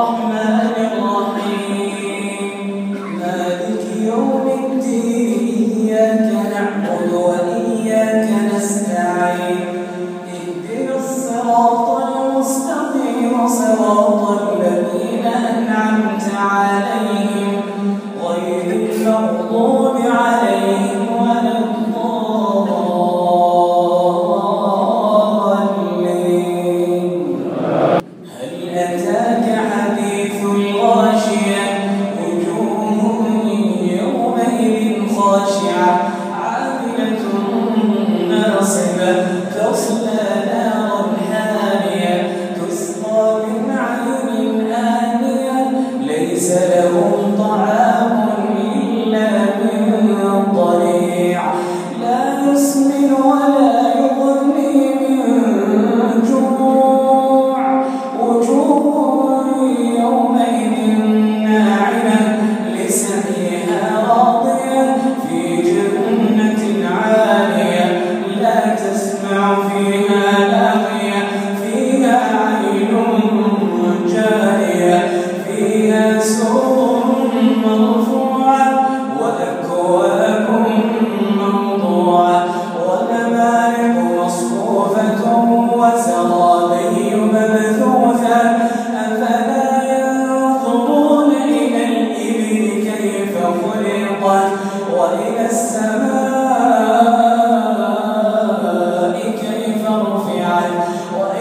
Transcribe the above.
اللهم life or